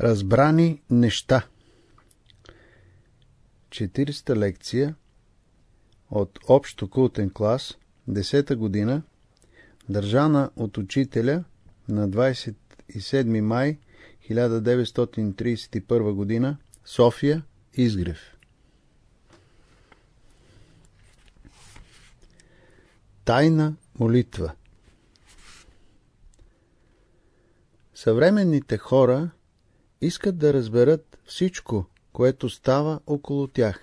Разбрани неща. 40-та лекция от общо култен клас 10-та година държана от учителя на 27 май 1931 година София Изгрев. Тайна молитва. Съвременните хора искат да разберат всичко, което става около тях.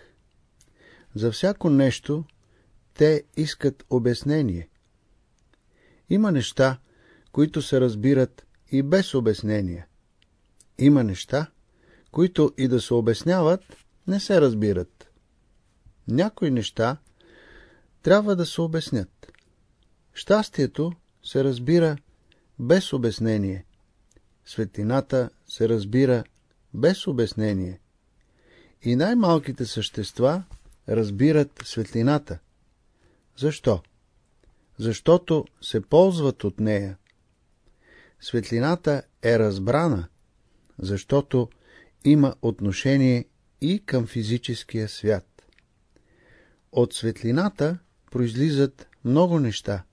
За всяко нещо те искат обяснение. Има неща, които се разбират и без обяснение. Има неща, които и да се обясняват, не се разбират. Някои неща трябва да се обяснят. Щастието се разбира без обяснение. Светлината се разбира без обяснение. И най-малките същества разбират светлината. Защо? Защото се ползват от нея. Светлината е разбрана, защото има отношение и към физическия свят. От светлината произлизат много неща.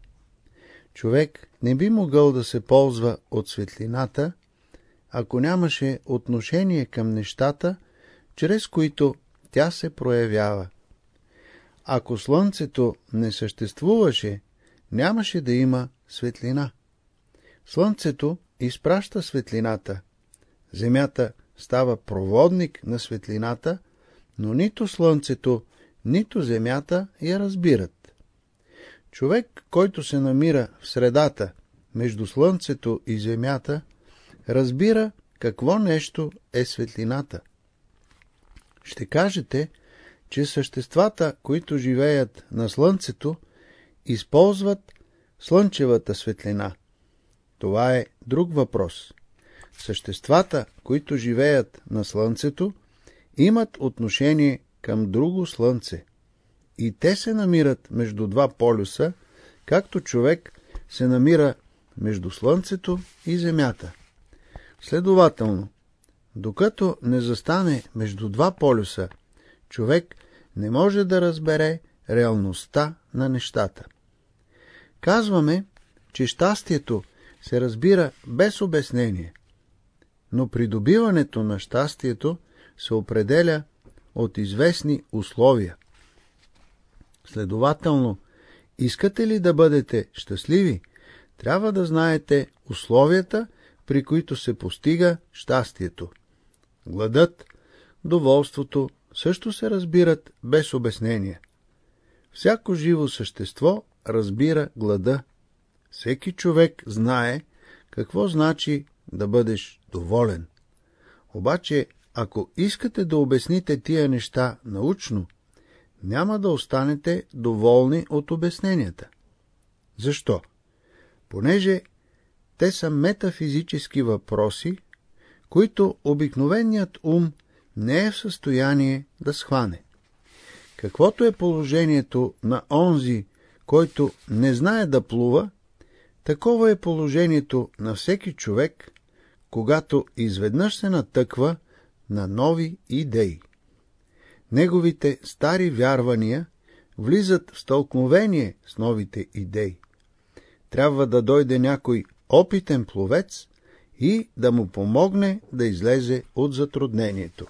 Човек не би могъл да се ползва от светлината, ако нямаше отношение към нещата, чрез които тя се проявява. Ако слънцето не съществуваше, нямаше да има светлина. Слънцето изпраща светлината. Земята става проводник на светлината, но нито слънцето, нито земята я разбират. Човек, който се намира в средата между слънцето и земята, разбира какво нещо е светлината. Ще кажете, че съществата, които живеят на Слънцето, използват слънчевата светлина. Това е друг въпрос. Съществата, които живеят на Слънцето, имат отношение към друго Слънце. И те се намират между два полюса, както човек се намира между Слънцето и Земята. Следователно, докато не застане между два полюса, човек не може да разбере реалността на нещата. Казваме, че щастието се разбира без обяснение, но придобиването на щастието се определя от известни условия. Следователно, искате ли да бъдете щастливи, трябва да знаете условията, при които се постига щастието. Гладът, доволството също се разбират без обяснение. Всяко живо същество разбира глада. Всеки човек знае какво значи да бъдеш доволен. Обаче, ако искате да обясните тия неща научно, няма да останете доволни от обясненията. Защо? Понеже те са метафизически въпроси, които обикновеният ум не е в състояние да схване. Каквото е положението на онзи, който не знае да плува, такова е положението на всеки човек, когато изведнъж се натъква на нови идеи. Неговите стари вярвания влизат в стълкновение с новите идеи. Трябва да дойде някой опитен пловец и да му помогне да излезе от затруднението.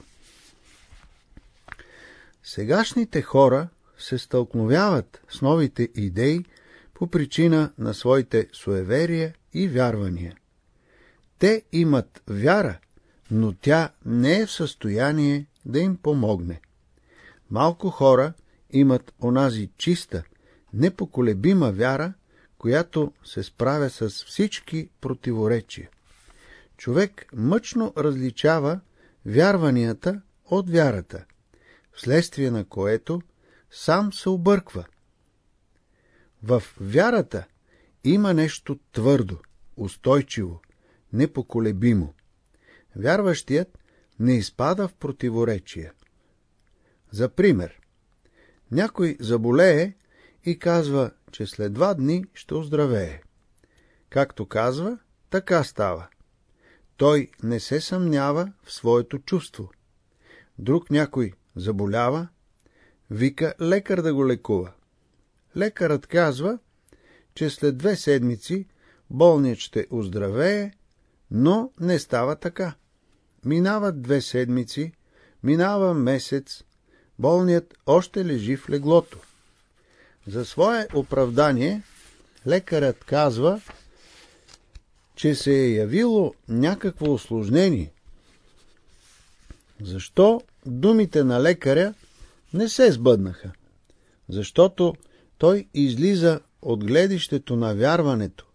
Сегашните хора се стълкновяват с новите идеи по причина на своите суеверия и вярвания. Те имат вяра, но тя не е в състояние да им помогне. Малко хора имат онази чиста, непоколебима вяра, която се справя с всички противоречия. Човек мъчно различава вярванията от вярата, вследствие на което сам се обърква. В вярата има нещо твърдо, устойчиво, непоколебимо. Вярващият не изпада в противоречия. За пример, някой заболее и казва, че след два дни ще оздравее. Както казва, така става. той не се съмнява в своето чувство. Друг някой заболява, вика лекар да го лекува. Лекарът казва, че след две седмици болният ще оздравее, но не става така. Минават две седмици, минава месец, болният още лежи в леглото. За свое оправдание лекарът казва, че се е явило някакво осложнение. Защо думите на лекаря не се сбъднаха? Защото той излиза от гледището на вярването,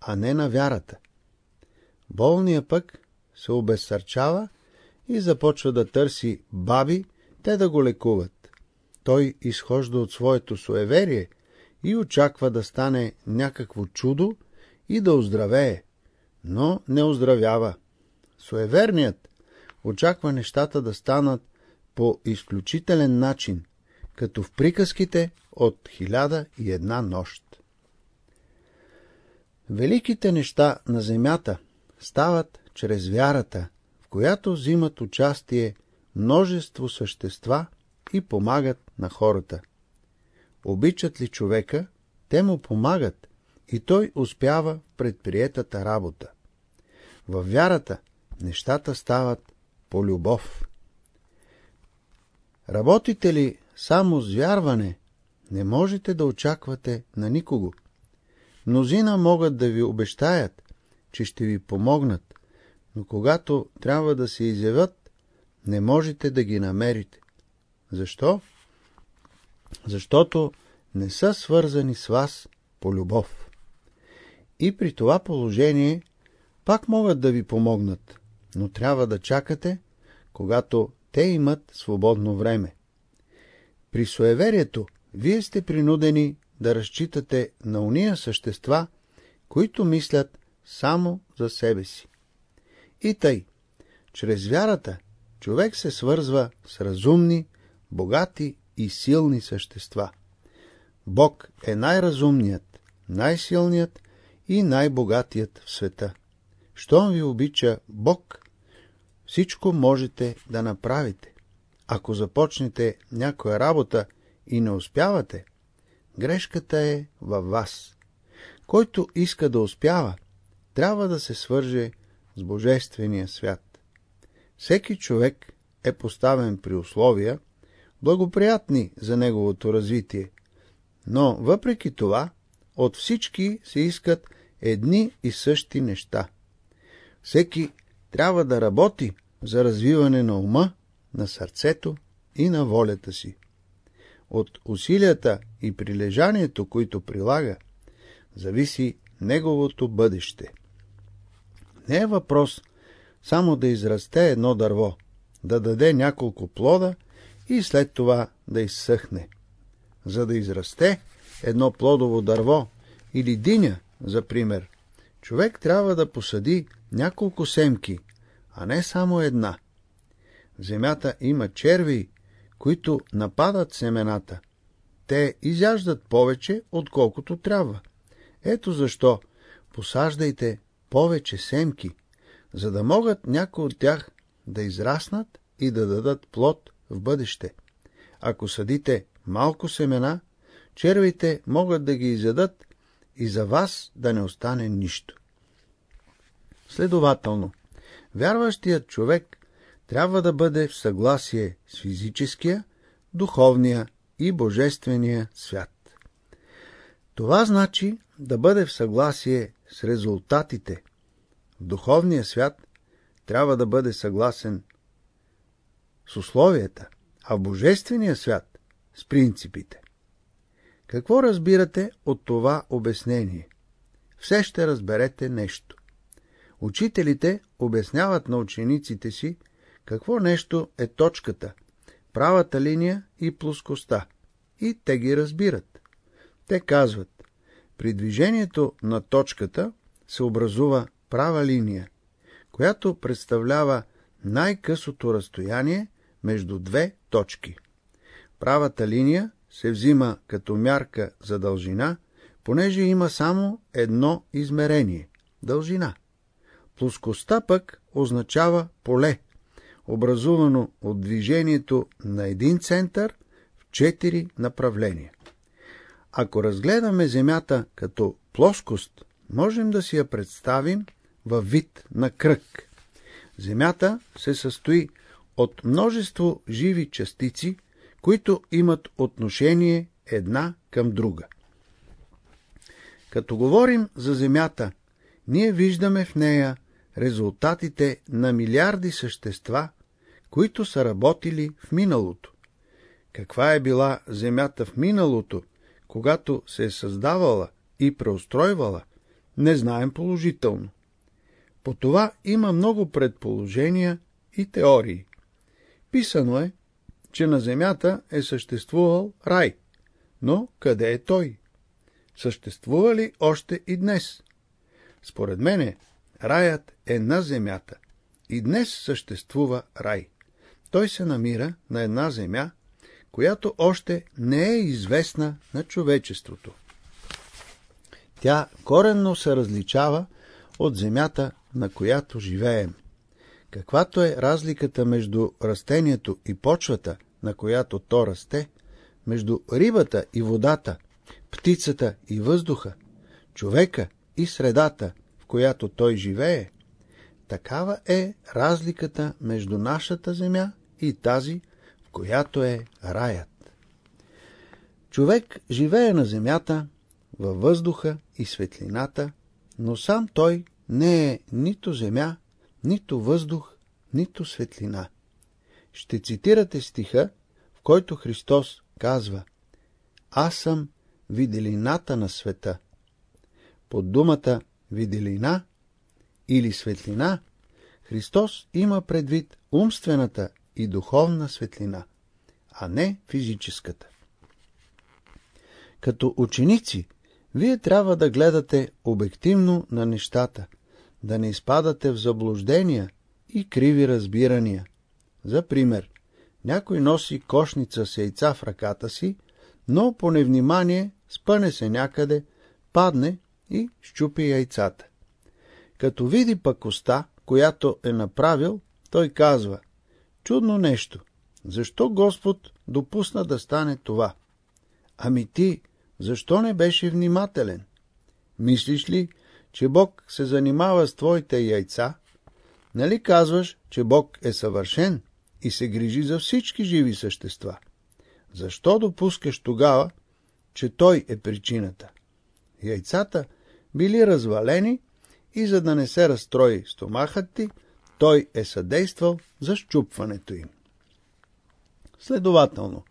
а не на вярата. Болния пък се обезсърчава и започва да търси баби, те да го лекуват. Той изхожда от своето суеверие и очаква да стане някакво чудо и да оздравее, но не оздравява. Суеверният очаква нещата да станат по изключителен начин, като в приказките от хиляда и една нощ. Великите неща на земята стават чрез вярата, в която взимат участие множество същества и помагат на хората. Обичат ли човека, те му помагат и той успява предприетата работа. Във вярата нещата стават по любов. Работите ли само с вярване, не можете да очаквате на никого. Мнозина могат да ви обещаят, че ще ви помогнат, но когато трябва да се изявят, не можете да ги намерите. Защо? Защото не са свързани с вас по любов. И при това положение пак могат да ви помогнат, но трябва да чакате, когато те имат свободно време. При суеверието вие сте принудени да разчитате на уния същества, които мислят само за себе си. И тъй, чрез вярата човек се свързва с разумни, богати и силни същества. Бог е най-разумният, най-силният и най-богатият в света. Щом ви обича Бог, всичко можете да направите. Ако започнете някоя работа и не успявате, грешката е във вас. Който иска да успява, трябва да се свърже с Божествения свят. Всеки човек е поставен при условия, благоприятни за неговото развитие, но въпреки това от всички се искат едни и същи неща. Всеки трябва да работи за развиване на ума, на сърцето и на волята си. От усилията и прилежанието, които прилага, зависи неговото бъдеще. Не е въпрос само да израсте едно дърво, да даде няколко плода и след това да изсъхне. За да израсте едно плодово дърво или диня, за пример, човек трябва да посади няколко семки, а не само една. В земята има черви, които нападат семената. Те изяждат повече, отколкото трябва. Ето защо посаждайте повече семки, за да могат някои от тях да израснат и да дадат плод в бъдеще. Ако съдите малко семена, червите могат да ги изядат и за вас да не остане нищо. Следователно, вярващият човек трябва да бъде в съгласие с физическия, духовния и божествения свят. Това значи да бъде в съгласие с резултатите. В духовния свят трябва да бъде съгласен с условията, а в божествения свят с принципите. Какво разбирате от това обяснение? Все ще разберете нещо. Учителите обясняват на учениците си какво нещо е точката, правата линия и плоскостта, и те ги разбират. Те казват, при движението на точката се образува права линия, която представлява най-късото разстояние между две точки. Правата линия се взима като мярка за дължина, понеже има само едно измерение – дължина. Плоскостта пък означава поле, образувано от движението на един център в четири направления. Ако разгледаме Земята като плоскост, можем да си я представим във вид на кръг. Земята се състои от множество живи частици, които имат отношение една към друга. Като говорим за Земята, ние виждаме в нея резултатите на милиарди същества, които са работили в миналото. Каква е била Земята в миналото, когато се е създавала и преустройвала, не знаем положително. По това има много предположения и теории. Писано е, че на земята е съществувал рай. Но къде е той? Съществува ли още и днес? Според мене, раят е на земята. И днес съществува рай. Той се намира на една земя, която още не е известна на човечеството. Тя коренно се различава от земята, на която живеем. Каквато е разликата между растението и почвата, на която то расте, между рибата и водата, птицата и въздуха, човека и средата, в която той живее, такава е разликата между нашата земя и тази, в която е раят. Човек живее на земята, във въздуха и светлината, но сам той не е нито земя, нито въздух, нито светлина. Ще цитирате стиха, в който Христос казва Аз съм виделината на света. Под думата виделина или светлина Христос има предвид умствената и духовна светлина, а не физическата. Като ученици, вие трябва да гледате обективно на нещата, да не изпадате в заблуждения и криви разбирания. За пример, някой носи кошница с яйца в ръката си, но по невнимание спъне се някъде, падне и щупи яйцата. Като види пакоста, която е направил, той казва, чудно нещо, защо Господ допусна да стане това? Ами ти, защо не беше внимателен? Мислиш ли, че Бог се занимава с твоите яйца? Нали казваш, че Бог е съвършен и се грижи за всички живи същества? Защо допускаш тогава, че Той е причината? Яйцата били развалени и за да не се разстрои стомахът ти, Той е съдействал за щупването им. Следователно,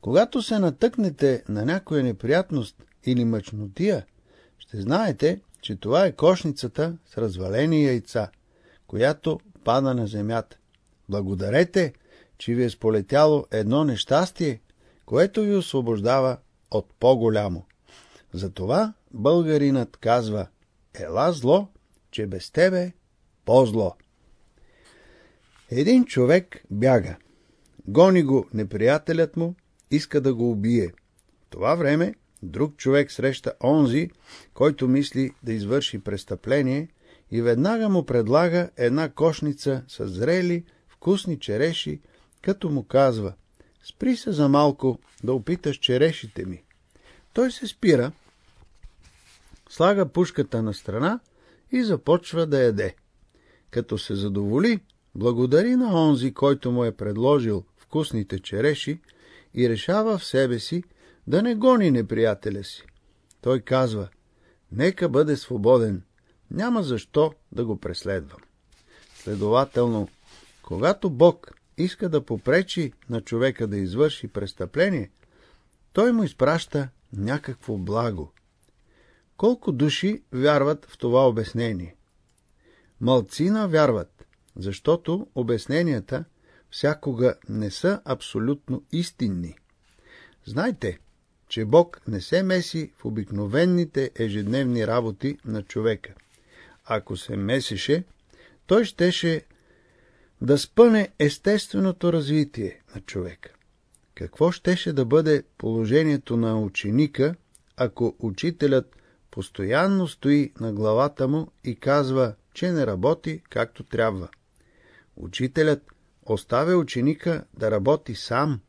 когато се натъкнете на някоя неприятност или мъчнотия, ще знаете, че това е кошницата с развалени яйца, която пада на земята. Благодарете, че ви е сполетяло едно нещастие, което ви освобождава от по-голямо. Затова българинът казва «Ела зло, че без тебе по-зло». Един човек бяга. Гони го неприятелят му иска да го убие. Това време друг човек среща онзи, който мисли да извърши престъпление и веднага му предлага една кошница с зрели, вкусни череши, като му казва «Спри се за малко да опиташ черешите ми». Той се спира, слага пушката на страна и започва да яде. Като се задоволи, благодари на онзи, който му е предложил вкусните череши и решава в себе си да не гони неприятеля си. Той казва, нека бъде свободен, няма защо да го преследвам. Следователно, когато Бог иска да попречи на човека да извърши престъпление, той му изпраща някакво благо. Колко души вярват в това обяснение? Малцина вярват, защото обясненията – всякога не са абсолютно истинни. Знайте, че Бог не се меси в обикновените ежедневни работи на човека. Ако се месеше, той щеше да спъне естественото развитие на човека. Какво щеше да бъде положението на ученика, ако учителят постоянно стои на главата му и казва че не работи както трябва. Учителят оставя ученика да работи сам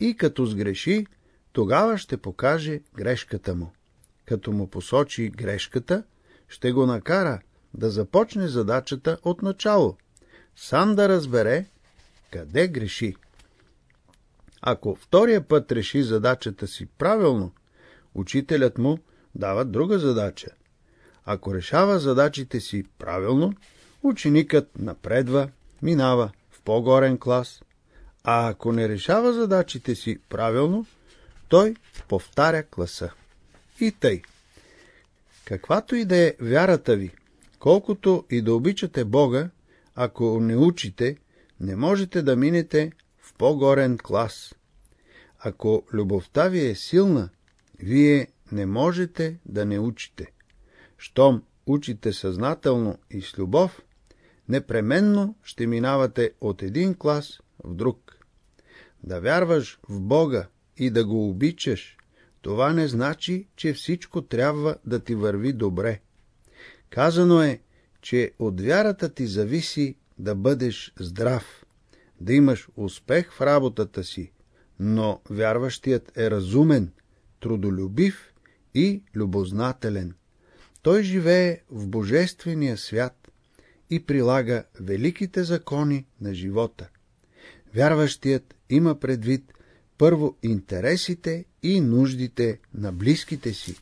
и като сгреши, тогава ще покаже грешката му. Като му посочи грешката, ще го накара да започне задачата от начало, сам да разбере къде греши. Ако втория път реши задачата си правилно, учителят му дава друга задача. Ако решава задачите си правилно, ученикът напредва, минава в по-горен клас, а ако не решава задачите си правилно, той повтаря класа. И тъй. Каквато и да е вярата ви, колкото и да обичате Бога, ако не учите, не можете да минете в по-горен клас. Ако любовта ви е силна, вие не можете да не учите. Щом учите съзнателно и с любов, непременно ще минавате от един клас в друг. Да вярваш в Бога и да го обичаш, това не значи, че всичко трябва да ти върви добре. Казано е, че от вярата ти зависи да бъдеш здрав, да имаш успех в работата си, но вярващият е разумен, трудолюбив и любознателен. Той живее в Божествения свят и прилага великите закони на живота. Вярващият има предвид първо интересите и нуждите на близките си,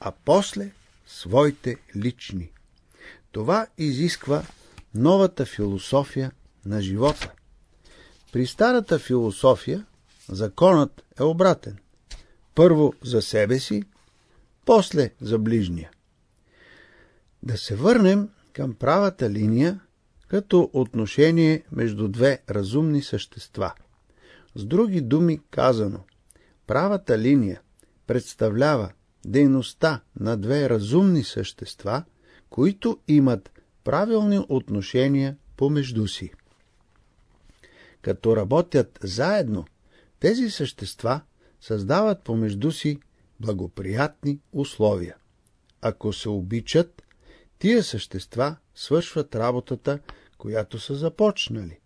а после своите лични. Това изисква новата философия на живота. При старата философия законът е обратен. Първо за себе си, после за ближния. Да се върнем към правата линия като отношение между две разумни същества. С други думи казано, правата линия представлява дейността на две разумни същества, които имат правилни отношения помежду си. Като работят заедно, тези същества създават помежду си благоприятни условия. Ако се обичат, тия същества свършват работата, която са започнали.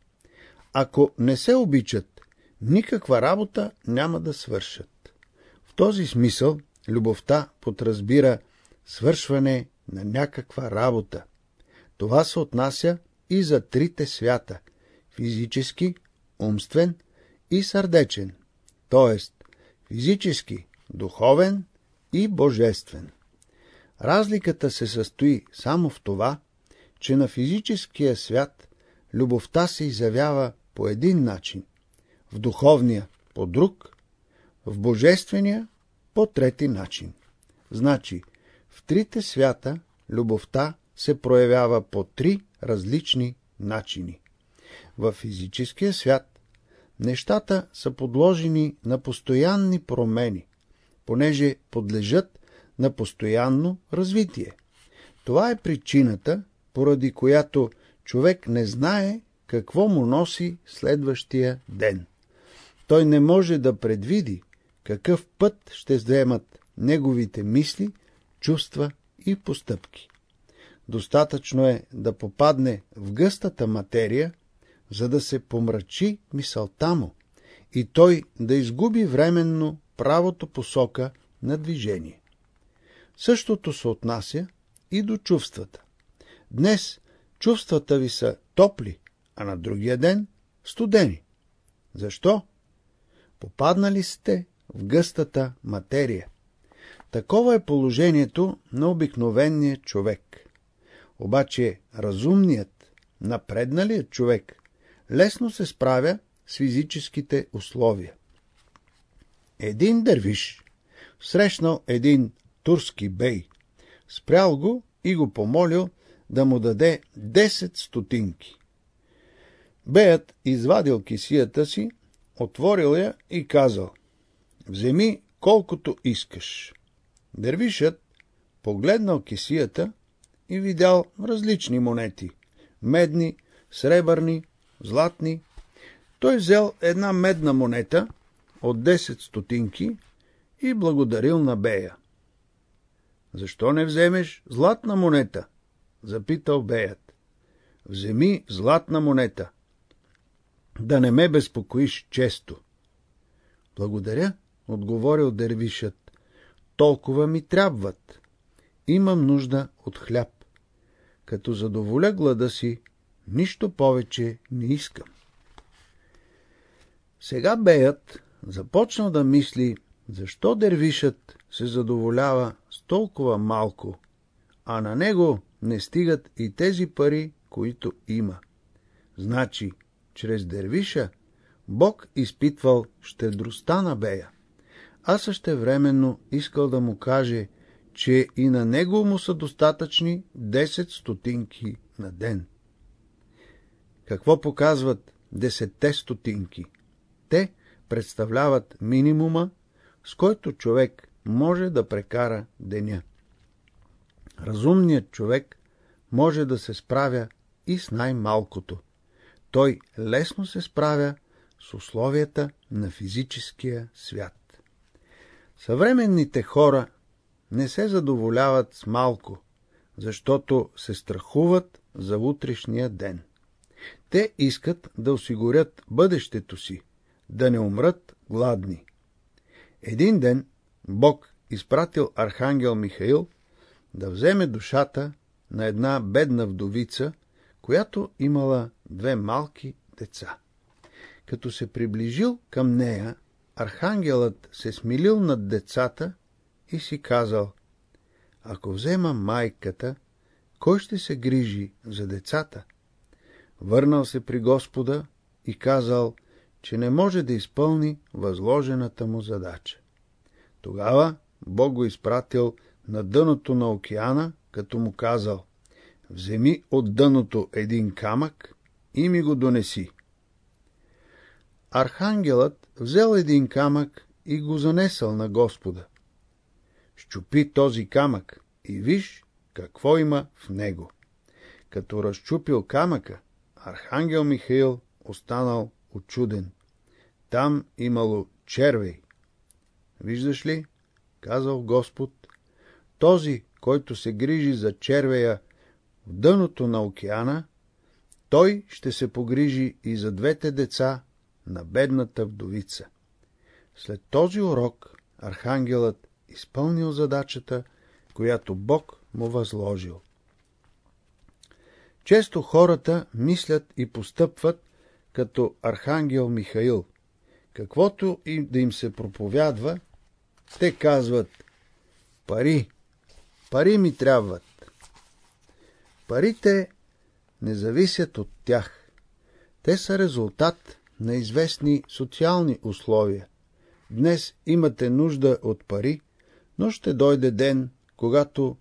Ако не се обичат, никаква работа няма да свършат. В този смисъл любовта подразбира свършване на някаква работа. Това се отнася и за трите свята – физически, умствен и сърдечен, т.е. физически, духовен и божествен. Разликата се състои само в това, че на физическия свят любовта се изявява по един начин, в духовния по друг, в божествения по трети начин. Значи, в трите свята любовта се проявява по три различни начини. В физическия свят нещата са подложени на постоянни промени, понеже подлежат на постоянно развитие. Това е причината, поради която човек не знае какво му носи следващия ден. Той не може да предвиди какъв път ще вземат неговите мисли, чувства и постъпки. Достатъчно е да попадне в гъстата материя, за да се помрачи мисълта му и той да изгуби временно правото посока на движение. Същото се отнася и до чувствата. Днес чувствата ви са топли, а на другия ден студени. Защо? Попаднали сте в гъстата материя. Такова е положението на обикновения човек. Обаче разумният, напредналият човек лесно се справя с физическите условия. Един дървиш срещнал един турски бей, спрял го и го помолил да му даде 10 стотинки. Беят извадил кисията си, отворил я и казал Вземи колкото искаш. Дервишът погледнал кисията и видял различни монети – медни, сребърни, златни. Той взел една медна монета от 10 стотинки и благодарил на Бея. Защо не вземеш златна монета? запитал беят. Вземи златна монета. Да не ме безпокоиш често. Благодаря, отговорил дервишът. Толкова ми трябват. Имам нужда от хляб. Като задоволя глада си, нищо повече не искам. Сега беят започнал да мисли, защо дервишът се задоволява с толкова малко, а на него не стигат и тези пари, които има. Значи, чрез дервиша, Бог изпитвал щедростта на Бея, а същевременно искал да му каже, че и на него му са достатъчни 10 стотинки на ден. Какво показват 10 стотинки? Те представляват минимума, с който човек може да прекара деня. Разумният човек може да се справя и с най-малкото. Той лесно се справя с условията на физическия свят. Съвременните хора не се задоволяват с малко, защото се страхуват за утрешния ден. Те искат да осигурят бъдещето си, да не умрат гладни. Един ден Бог изпратил архангел Михаил да вземе душата на една бедна вдовица, която имала две малки деца. Като се приближил към нея, архангелът се смилил над децата и си казал, ако взема майката, кой ще се грижи за децата? Върнал се при Господа и казал, че не може да изпълни възложената му задача. Тогава Бог го изпратил на дъното на океана, като му казал, вземи от дъното един камък и ми го донеси. Архангелът взел един камък и го занесъл на Господа. Щупи този камък и виж какво има в него. Като разчупил камъка, Архангел Михаил останал очуден. Там имало червей. Виждаш ли, казал Господ, този, който се грижи за червея в дъното на океана, той ще се погрижи и за двете деца на бедната вдовица. След този урок архангелът изпълнил задачата, която Бог му възложил. Често хората мислят и постъпват като архангел Михаил. Каквото и да им се проповядва, те казват пари, пари ми трябват. Парите не зависят от тях. Те са резултат на известни социални условия. Днес имате нужда от пари, но ще дойде ден, когато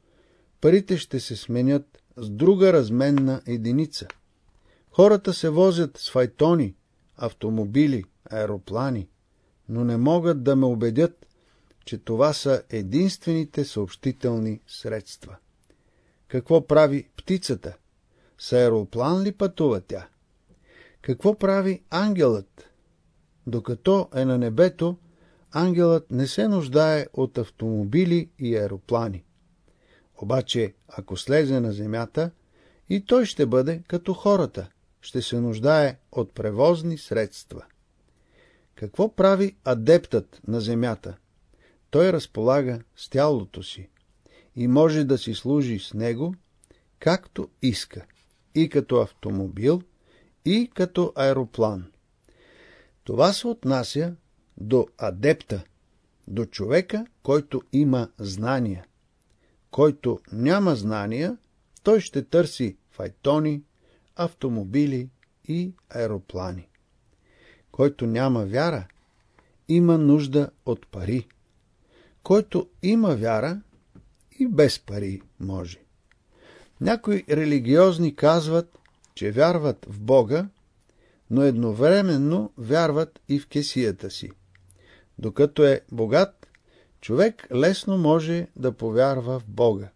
парите ще се сменят с друга разменна единица. Хората се возят с файтони, автомобили, аероплани, но не могат да ме убедят, че това са единствените съобщителни средства. Какво прави птицата? С аероплан ли пътува тя? Какво прави ангелът? Докато е на небето, ангелът не се нуждае от автомобили и аероплани. Обаче, ако слезе на земята, и той ще бъде като хората, ще се нуждае от превозни средства. Какво прави адептът на земята? Той разполага с тялото си и може да си служи с него, както иска, и като автомобил, и като аероплан. Това се отнася до адепта, до човека, който има знания. Който няма знания, той ще търси файтони, автомобили и аероплани. Който няма вяра, има нужда от пари. Който има вяра, и без пари може. Някои религиозни казват, че вярват в Бога, но едновременно вярват и в кесията си. Докато е богат, човек лесно може да повярва в Бога.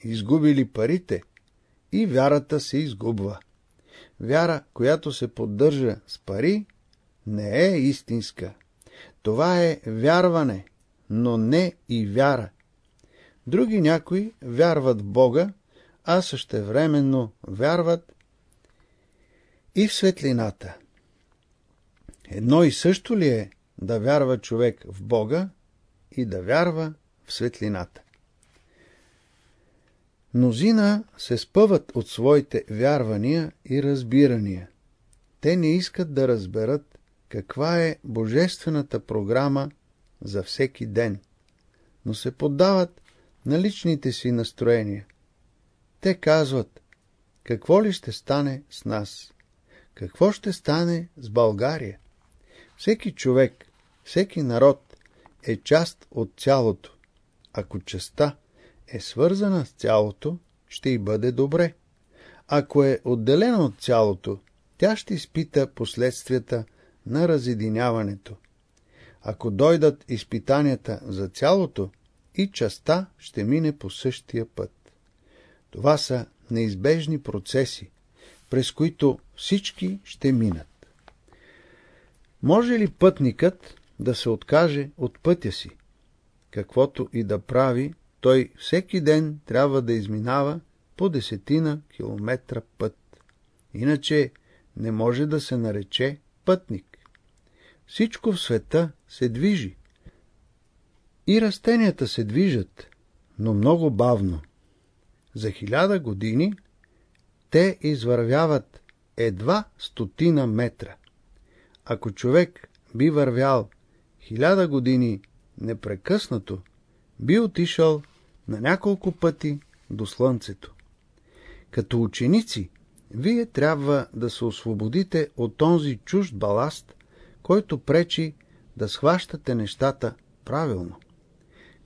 Изгубили парите и вярата се изгубва. Вяра, която се поддържа с пари, не е истинска. Това е вярване, но не и вяра. Други някои вярват в Бога, а същевременно вярват и в светлината. Едно и също ли е да вярва човек в Бога и да вярва в светлината? Мнозина се спъват от своите вярвания и разбирания. Те не искат да разберат каква е божествената програма за всеки ден, но се поддават на личните си настроения. Те казват, какво ли ще стане с нас? Какво ще стане с България? Всеки човек, всеки народ е част от цялото. Ако частта е свързана с цялото, ще й бъде добре. Ако е отделена от цялото, тя ще изпита последствията на разединяването. Ако дойдат изпитанията за цялото, и частта ще мине по същия път. Това са неизбежни процеси, през които всички ще минат. Може ли пътникът да се откаже от пътя си? Каквото и да прави, той всеки ден трябва да изминава по десетина километра път. Иначе не може да се нарече пътник. Всичко в света се движи. И растенията се движат, но много бавно. За хиляда години те извървяват едва стотина метра. Ако човек би вървял хиляда години непрекъснато, би отишъл на няколко пъти до Слънцето. Като ученици, вие трябва да се освободите от този чужд баласт, който пречи да схващате нещата правилно.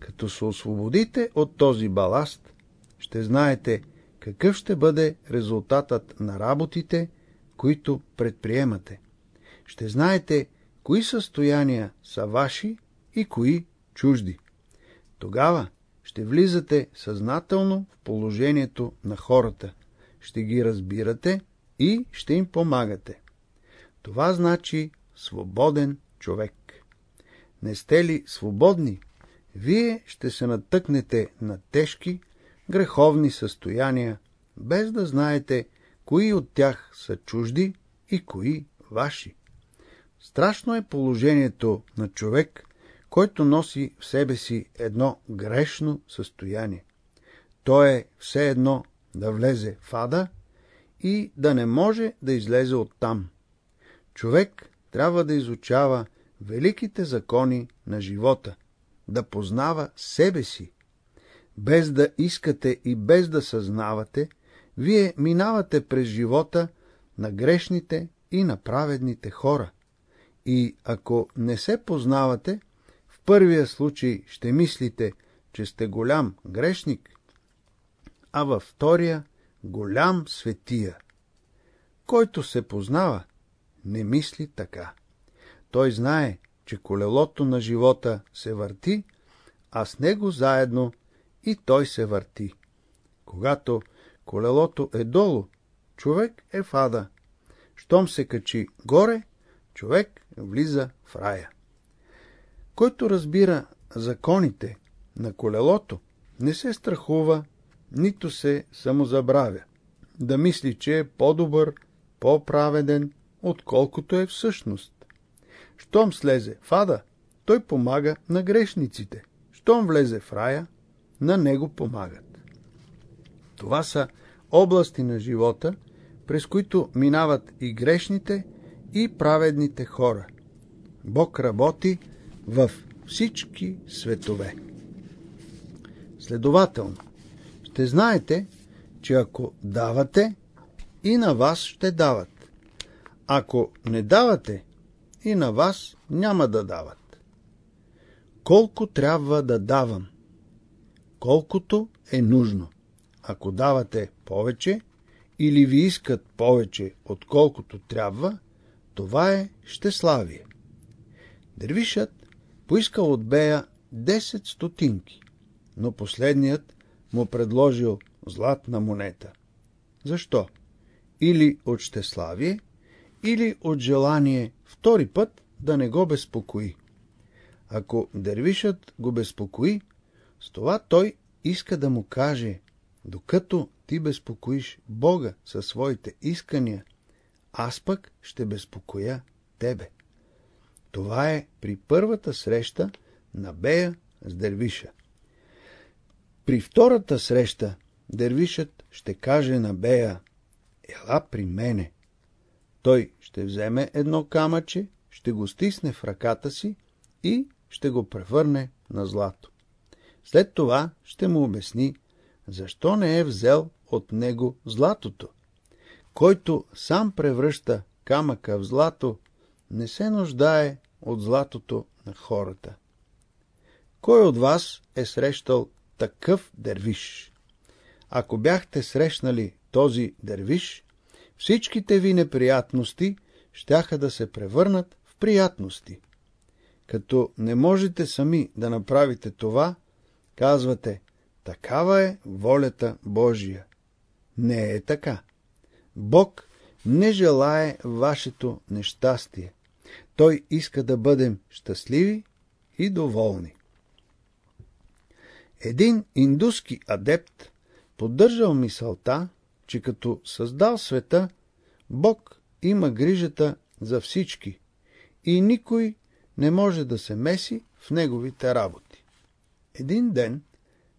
Като се освободите от този баласт, ще знаете какъв ще бъде резултатът на работите, които предприемате. Ще знаете кои състояния са ваши и кои чужди. Тогава ще влизате съзнателно в положението на хората, ще ги разбирате и ще им помагате. Това значи свободен човек. Не сте ли свободни, вие ще се натъкнете на тежки, греховни състояния, без да знаете кои от тях са чужди и кои ваши. Страшно е положението на човек, който носи в себе си едно грешно състояние. То е все едно да влезе в ада и да не може да излезе оттам. Човек трябва да изучава великите закони на живота, да познава себе си. Без да искате и без да съзнавате, вие минавате през живота на грешните и на праведните хора. И ако не се познавате, в първия случай ще мислите, че сте голям грешник, а във втория голям светия. Който се познава, не мисли така. Той знае, че колелото на живота се върти, а с него заедно и той се върти. Когато колелото е долу, човек е в ада. Щом се качи горе, човек влиза в рая. Който разбира законите на колелото, не се страхува, нито се самозабравя. Да мисли, че е по-добър, по-праведен, отколкото е всъщност. Щом слезе в ада, той помага на грешниците. Щом влезе в рая, на него помагат. Това са области на живота, през които минават и грешните, и праведните хора. Бог работи в всички светове. Следователно, ще знаете, че ако давате, и на вас ще дават. Ако не давате, и на вас няма да дават. Колко трябва да давам? Колкото е нужно. Ако давате повече или ви искат повече, отколкото трябва, това е щеславие. Дервишът поискал от Бея 10 стотинки, но последният му предложил златна монета. Защо? Или от щеславие, или от желание втори път да не го безпокои. Ако дервишът го безпокои, с това той иска да му каже, докато ти безпокоиш Бога със своите искания, аз пък ще безпокоя тебе. Това е при първата среща на Бея с Дервиша. При втората среща Дервишът ще каже на Бея, ела при мене. Той ще вземе едно камъче, ще го стисне в ръката си и ще го превърне на злато. След това ще му обясни, защо не е взел от него златото. Който сам превръща камъка в злато, не се нуждае от златото на хората. Кой от вас е срещал такъв дервиш? Ако бяхте срещнали този дервиш, всичките ви неприятности щяха да се превърнат в приятности. Като не можете сами да направите това, казвате, такава е волята Божия. Не е така. Бог не желае вашето нещастие. Той иска да бъдем щастливи и доволни. Един индуски адепт поддържал мисълта, че като създал света, Бог има грижата за всички и никой не може да се меси в неговите работи. Един ден,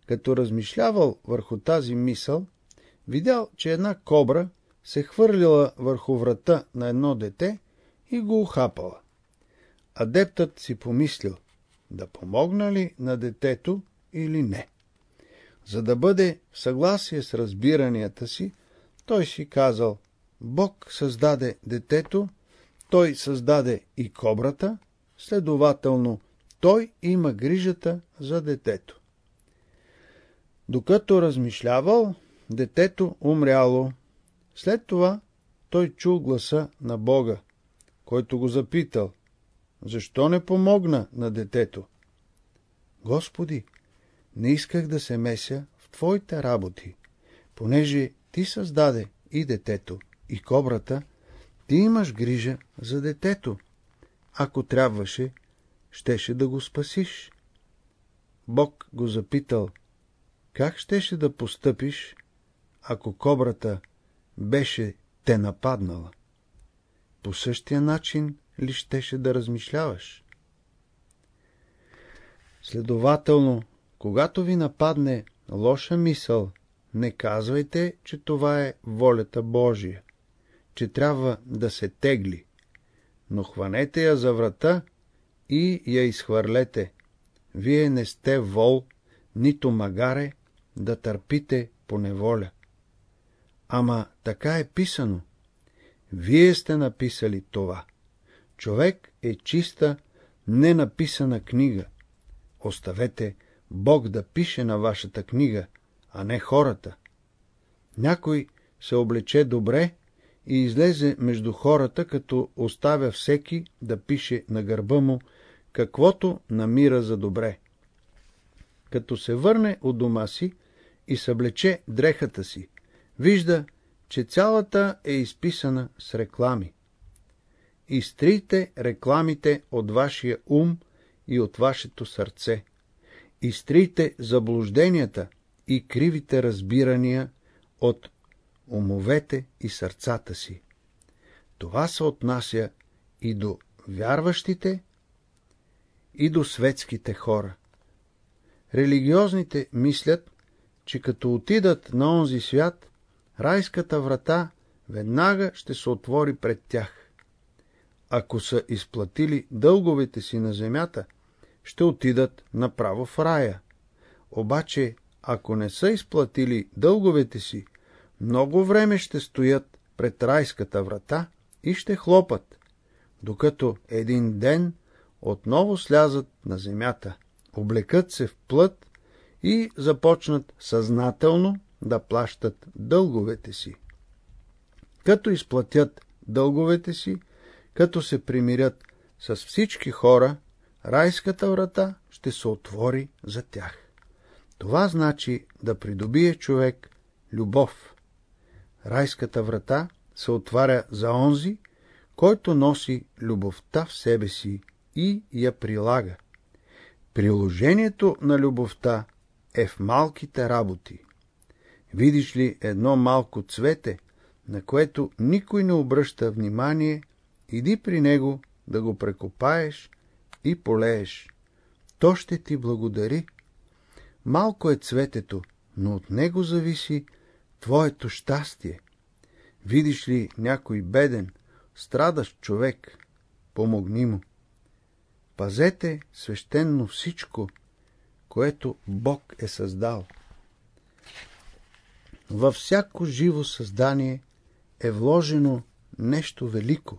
като размишлявал върху тази мисъл, видял, че една кобра се хвърлила върху врата на едно дете и го ухапала. Адептът си помислил, да помогна ли на детето или не. За да бъде в съгласие с разбиранията си, той си казал, Бог създаде детето, той създаде и кобрата, следователно той има грижата за детето. Докато размишлявал, детето умряло. След това той чул гласа на Бога, който го запитал, защо не помогна на детето? Господи, не исках да се меся в Твоите работи, понеже Ти създаде и детето, и кобрата, Ти имаш грижа за детето. Ако трябваше, щеше да го спасиш. Бог го запитал, как щеше да постъпиш, ако кобрата беше те нападнала? По същия начин ли щеше да размишляваш? Следователно, когато ви нападне лоша мисъл, не казвайте, че това е волята Божия, че трябва да се тегли, но хванете я за врата и я изхвърлете. Вие не сте вол, нито магаре, да търпите по неволя. Ама така е писано. Вие сте написали това. Човек е чиста, ненаписана книга. Оставете Бог да пише на вашата книга, а не хората. Някой се облече добре и излезе между хората, като оставя всеки да пише на гърба му, каквото намира за добре. Като се върне от дома си и съблече дрехата си, вижда, че цялата е изписана с реклами. Изтрийте рекламите от вашия ум и от вашето сърце. Изтрийте заблужденията и кривите разбирания от умовете и сърцата си. Това се отнася и до вярващите, и до светските хора. Религиозните мислят, че като отидат на онзи свят, райската врата веднага ще се отвори пред тях. Ако са изплатили дълговете си на земята, ще отидат направо в рая. Обаче, ако не са изплатили дълговете си, много време ще стоят пред райската врата и ще хлопат, докато един ден отново слязат на земята, облекат се в плът и започнат съзнателно да плащат дълговете си. Като изплатят дълговете си, като се примирят с всички хора, райската врата ще се отвори за тях. Това значи да придобие човек любов. Райската врата се отваря за онзи, който носи любовта в себе си и я прилага. Приложението на любовта е в малките работи. Видиш ли едно малко цвете, на което никой не обръща внимание, иди при него да го прекопаеш и полееш. То ще ти благодари. Малко е цветето, но от него зависи твоето щастие. Видиш ли някой беден, страдащ човек, помогни му. Пазете свещенно всичко, което Бог е създал. Във всяко живо създание е вложено нещо велико.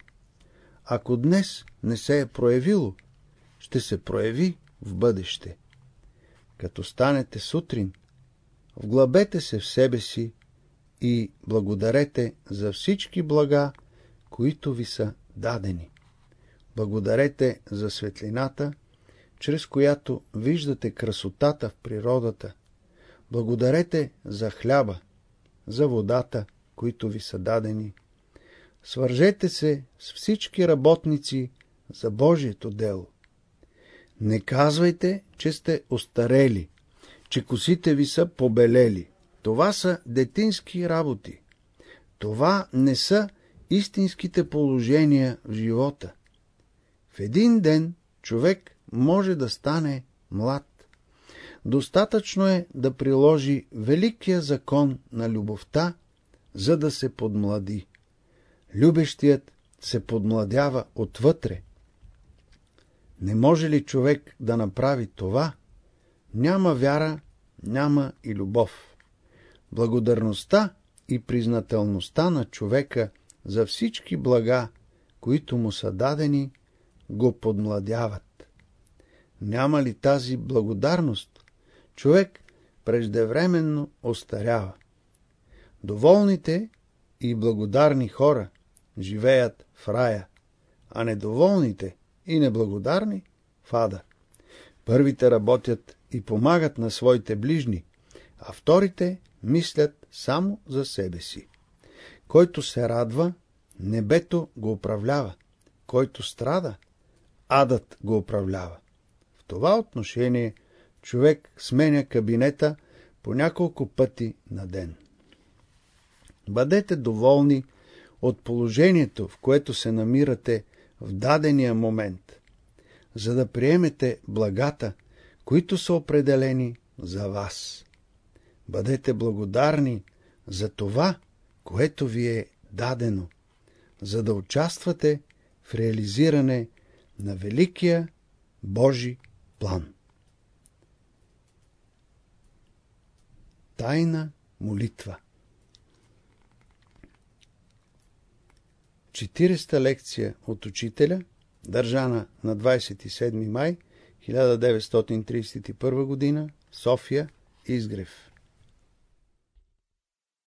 Ако днес не се е проявило, ще се прояви в бъдеще. Като станете сутрин, вглъбете се в себе си и благодарете за всички блага, които ви са дадени. Благодарете за светлината, чрез която виждате красотата в природата. Благодарете за хляба, за водата, които ви са дадени. Свържете се с всички работници за Божието дело. Не казвайте, че сте остарели, че косите ви са побелели. Това са детински работи. Това не са истинските положения в живота. В един ден човек може да стане млад. Достатъчно е да приложи великия закон на любовта, за да се подмлади. Любещият се подмладява отвътре. Не може ли човек да направи това? Няма вяра, няма и любов. Благодарността и признателността на човека за всички блага, които му са дадени, го подмладяват. Няма ли тази благодарност, човек преждевременно остарява. Доволните и благодарни хора живеят в рая, а недоволните и неблагодарни в ада. Първите работят и помагат на своите ближни, а вторите мислят само за себе си. Който се радва, небето го управлява. Който страда, адът го управлява. В това отношение човек сменя кабинета по няколко пъти на ден. Бъдете доволни от положението, в което се намирате в дадения момент, за да приемете благата, които са определени за вас. Бъдете благодарни за това, което ви е дадено, за да участвате в реализиране на великия Божи план. Тайна молитва 40-та лекция от учителя, държана на 27 май 1931 г. София, Изгрев.